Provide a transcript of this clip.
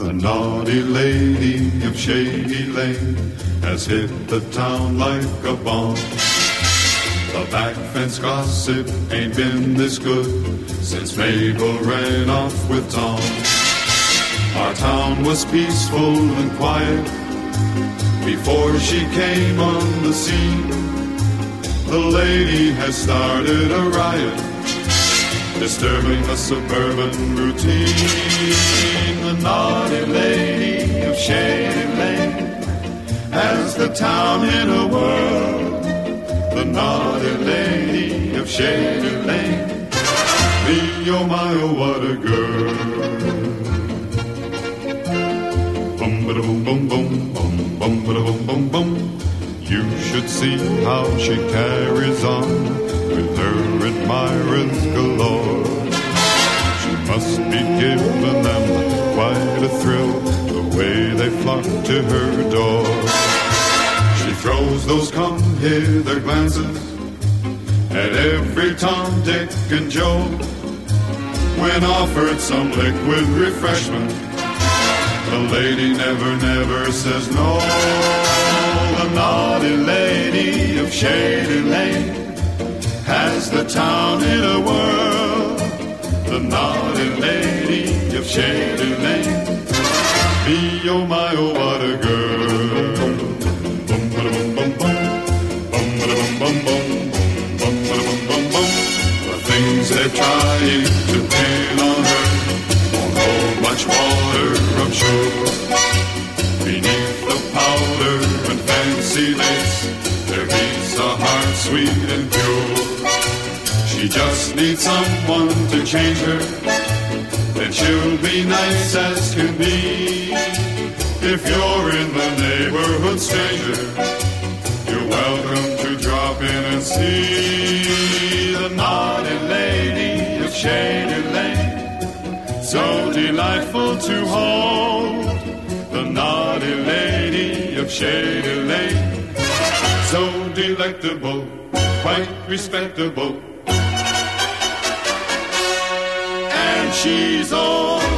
The naughty lady of Shady Lane has hit the town like a bomb. The back fence gossip ain't been this good since Mabel ran off with Tom. Our town was peaceful and quiet before she came on the scene. The lady has started a riot, disturbing the suburban routine. The naughty lady of Shady Lane has the town in a whirl. The naughty lady of Shady Lane. Me, oh my, oh what a girl. Bum ba boom boom boom see how she carries on with her admirers galore. She must be giving them quite a thrill the way they flock to her door. She throws those come hither glances at every Tom, Dick, and Joe when offered some liquid refreshment. The lady never, never says no. Shady Lane has the town in a whirl. The naughty lady of Shady Lane. Me, oh my, oh, what a girl. Bum, ba, bum, bum, bum. Bum, ba, bum, bum, bum. Bum, ba, bum, bum, bum. The things they're trying to pin on her won't hold much water, I'm sure. Beneath the powder and fancy lace, sweet and pure. She just needs someone to change her, then she'll be nice as can be. If you're in the neighborhood, stranger, you're welcome to drop in and see the naughty lady of Shady Lane. So delightful to hold the naughty lady of Shady Lane. So delectable, quite respectable. And she's only